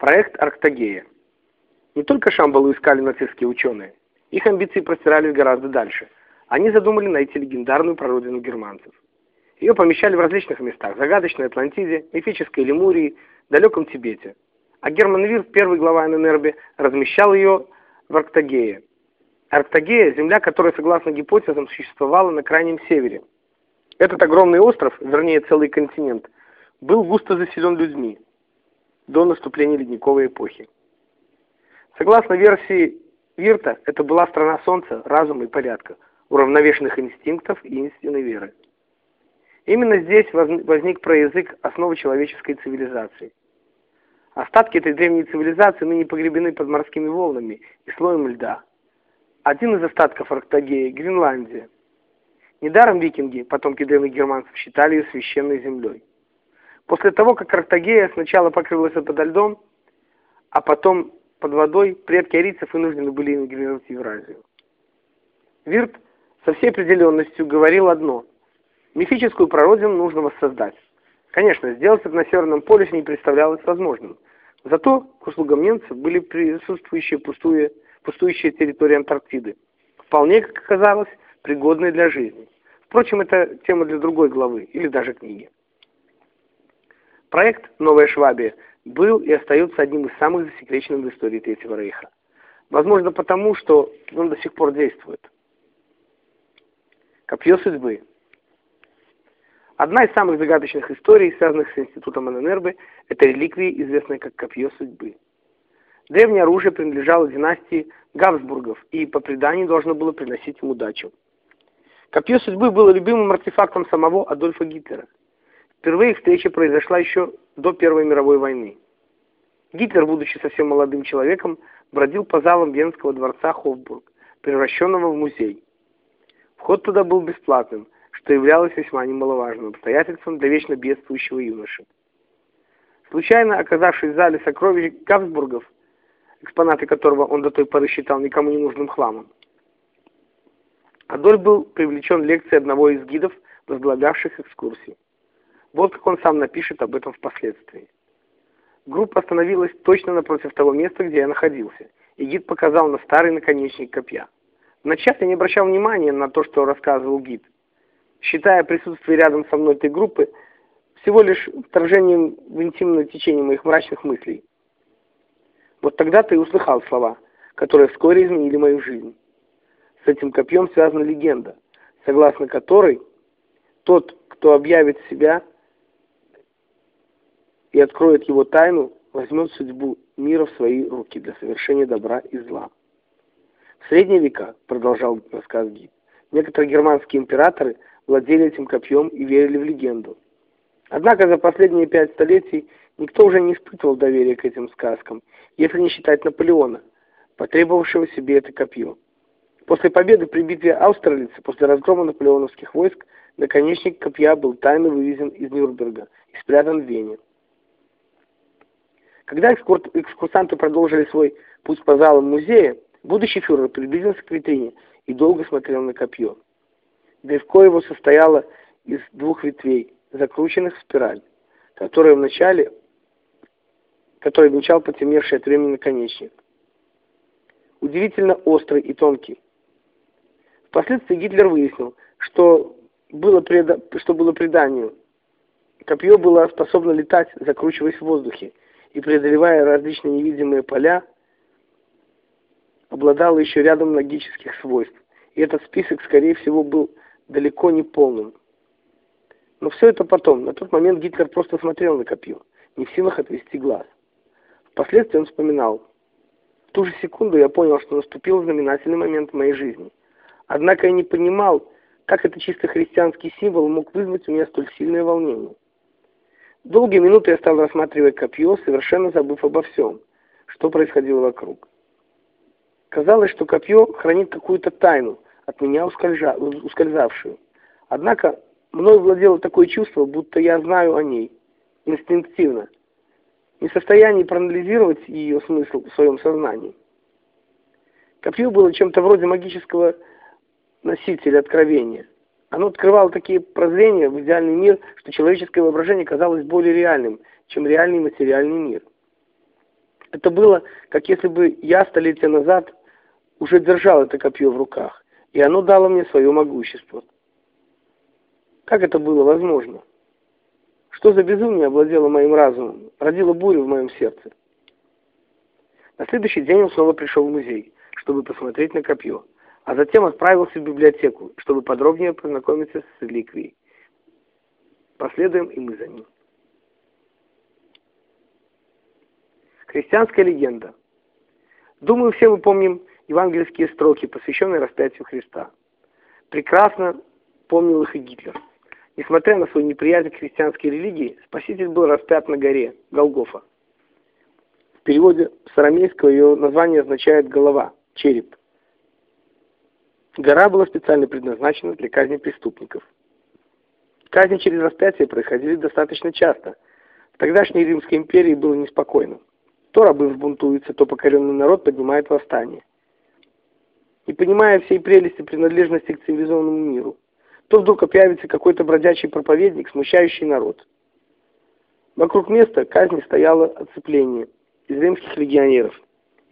Проект Арктагея. Не только Шамбалу искали нацистские ученые. Их амбиции простирались гораздо дальше. Они задумали найти легендарную прародину германцев. Ее помещали в различных местах – загадочной Атлантиде, мифической Лемурии, далеком Тибете. А Герман Вирт, первый глава ННРБ, размещал ее в Арктагее. Арктагея – земля, которая, согласно гипотезам, существовала на крайнем севере. Этот огромный остров, вернее целый континент, был густо заселен людьми до наступления ледниковой эпохи. Согласно версии Вирта, это была страна солнца, разума и порядка, уравновешенных инстинктов и истинной веры. Именно здесь возник проязык основы человеческой цивилизации. Остатки этой древней цивилизации ныне погребены под морскими волнами и слоем льда. Один из остатков Арктагеи – Гренландия. Недаром викинги, потомки древних германцев, считали ее священной землей. После того, как Картагея сначала покрылась подо льдом, а потом под водой, предки арийцев вынуждены были эмигрировать в Евразию. Вирт со всей определенностью говорил одно – мифическую прародину нужно воссоздать. Конечно, сделать это на Северном полюсе не представлялось возможным. Зато к услугам немцев были присутствующие пустуя, пустующие территории Антарктиды, вполне, как оказалось, пригодные для жизни. Впрочем, это тема для другой главы или даже книги. Проект «Новая Швабия» был и остается одним из самых засекреченных в истории Третьего Рейха. Возможно потому, что он до сих пор действует. Копье судьбы. Одна из самых загадочных историй, связанных с институтом ННРБ, это реликвия, известная как Копье судьбы. Древнее оружие принадлежало династии Габсбургов и по преданию должно было приносить им удачу. Копье судьбы было любимым артефактом самого Адольфа Гитлера – Впервые встреча произошла еще до Первой мировой войны. Гитлер, будучи совсем молодым человеком, бродил по залам Венского дворца Хофбург, превращенного в музей. Вход туда был бесплатным, что являлось весьма немаловажным обстоятельством для вечно бедствующего юноши. Случайно оказавшись в зале сокровищ Габсбургов, экспонаты которого он до той поры считал никому не нужным хламом, Адольф был привлечен лекцией одного из гидов, возглавлявших экскурсии. Вот как он сам напишет об этом впоследствии. Группа остановилась точно напротив того места, где я находился, и гид показал на старый наконечник копья. Вначале я не обращал внимания на то, что рассказывал гид, считая присутствие рядом со мной этой группы всего лишь вторжением в интимное течение моих мрачных мыслей. Вот тогда ты услыхал слова, которые вскоре изменили мою жизнь. С этим копьем связана легенда, согласно которой тот, кто объявит себя и откроет его тайну, возьмет судьбу мира в свои руки для совершения добра и зла. В средние века, продолжал рассказ гид, некоторые германские императоры владели этим копьем и верили в легенду. Однако за последние пять столетий никто уже не испытывал доверия к этим сказкам, если не считать Наполеона, потребовавшего себе это копье. После победы при битве Аустерлица, после разгрома наполеоновских войск, наконечник копья был тайно вывезен из Нюрнберга и спрятан в Вене. Когда экскурсанты продолжили свой путь по залам музея, будущий фюрер приблизился к витрине и долго смотрел на копье. Древко его состояло из двух ветвей, закрученных в спираль, которые вначале, который венчал потемневший от времени наконечник. Удивительно острый и тонкий. Впоследствии Гитлер выяснил, что было, преда... что было преданию. Копье было способно летать, закручиваясь в воздухе, и преодолевая различные невидимые поля, обладала еще рядом логических свойств, и этот список, скорее всего, был далеко не полным. Но все это потом. На тот момент Гитлер просто смотрел на копье, не в силах отвести глаз. Впоследствии он вспоминал. В ту же секунду я понял, что наступил знаменательный момент в моей жизни. Однако я не понимал, как этот чисто христианский символ мог вызвать у меня столь сильное волнение. Долгие минуты я стал рассматривать копье, совершенно забыв обо всем, что происходило вокруг. Казалось, что копье хранит какую-то тайну, от меня ускольжа... ускользавшую. Однако мной владело такое чувство, будто я знаю о ней, инстинктивно, не в состоянии проанализировать ее смысл в своем сознании. Копье было чем-то вроде магического носителя откровения. Оно открывало такие прозрения в идеальный мир, что человеческое воображение казалось более реальным, чем реальный материальный мир. Это было, как если бы я столетия назад уже держал это копье в руках, и оно дало мне свое могущество. Как это было возможно? Что за безумие овладело моим разумом, родило бурю в моем сердце? На следующий день он снова пришел в музей, чтобы посмотреть на копье, а затем отправился в библиотеку, чтобы подробнее познакомиться с реликвией. Последуем и мы за ним. Христианская легенда. Думаю, все мы помним евангельские строки, посвященные распятию Христа. Прекрасно помнил их и Гитлер. Несмотря на свою неприязнь к христианской религии, Спаситель был распят на горе, Голгофа. В переводе с арамейского ее название означает «голова», «череп». Гора была специально предназначена для казни преступников. Казни через распятие происходили достаточно часто. В тогдашней Римской империи было неспокойно. То рабы взбунтуются, то покоренный народ поднимает восстание. Не понимая всей прелести принадлежности к цивилизованному миру, то вдруг появится какой-то бродячий проповедник, смущающий народ. Вокруг места казни стояло оцепление из римских легионеров.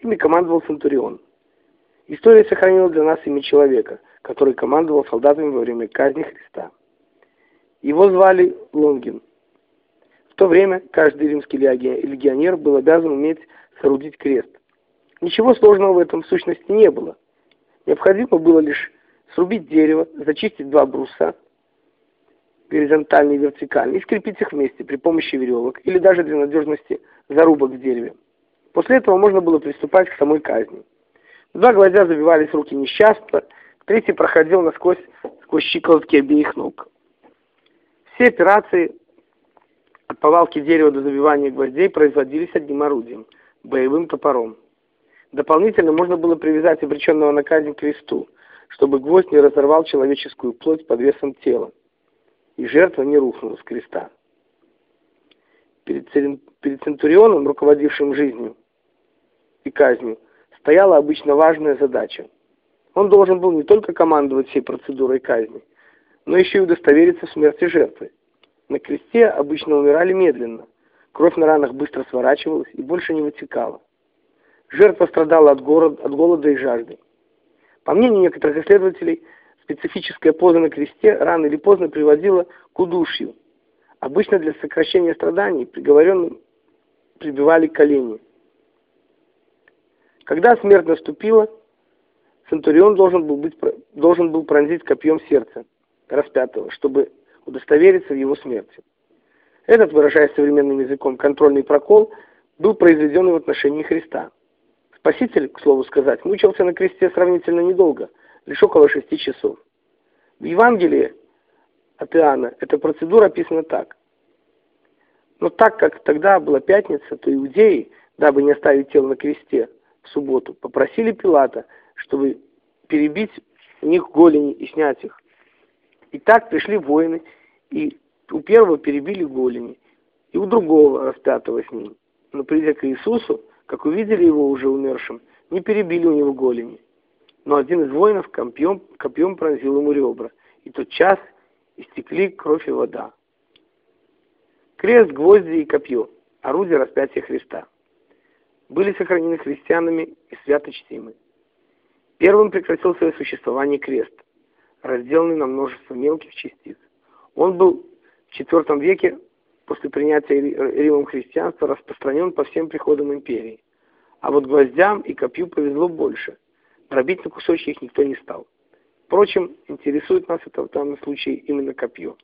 Ими командовал Центурион. История сохранила для нас имя человека, который командовал солдатами во время казни Христа. Его звали Лонгин. В то время каждый римский легионер был обязан уметь соорудить крест. Ничего сложного в этом в сущности не было. Необходимо было лишь срубить дерево, зачистить два бруса, горизонтальный и вертикальный, и скрепить их вместе при помощи веревок или даже для надежности зарубок в дереве. После этого можно было приступать к самой казни. Два гвоздя забивались в руки несчастного, третий проходил насквозь сквозь щиколотки обеих ног. Все операции от повалки дерева до забивания гвоздей производились одним орудием – боевым топором. Дополнительно можно было привязать обреченного на казнь к кресту, чтобы гвоздь не разорвал человеческую плоть под весом тела, и жертва не рухнула с креста. Перед, перед Центурионом, руководившим жизнью и казнью, стояла обычно важная задача. Он должен был не только командовать всей процедурой казни, но еще и удостовериться в смерти жертвы. На кресте обычно умирали медленно, кровь на ранах быстро сворачивалась и больше не вытекала. Жертва страдала от, город, от голода и жажды. По мнению некоторых исследователей, специфическая поза на кресте рано или поздно приводила к удушью. Обычно для сокращения страданий приговоренным прибивали колени. Когда смерть наступила, Центурион должен был, быть, должен был пронзить копьем сердце распятого, чтобы удостовериться в его смерти. Этот, выражаясь современным языком, контрольный прокол был произведен в отношении Христа. Спаситель, к слову сказать, мучился на кресте сравнительно недолго, лишь около шести часов. В Евангелии от Иоанна эта процедура описана так. Но так как тогда была пятница, то иудеи, дабы не оставить тело на кресте субботу, попросили Пилата, чтобы перебить у них голени и снять их. И так пришли воины, и у первого перебили голени, и у другого распятого с ним. Но придя к Иисусу, как увидели его уже умершим, не перебили у него голени. Но один из воинов копьем, копьем пронзил ему ребра, и тот час истекли кровь и вода. Крест, гвозди и копье – орудие распятия Христа. Были сохранены христианами и свято чтимы. Первым прекратил свое существование крест, разделанный на множество мелких частиц. Он был в IV веке после принятия Римом христианства распространен по всем приходам империи. А вот гвоздям и копью повезло больше. Пробить на кусочки их никто не стал. Впрочем, интересует нас это в данном случае именно копье.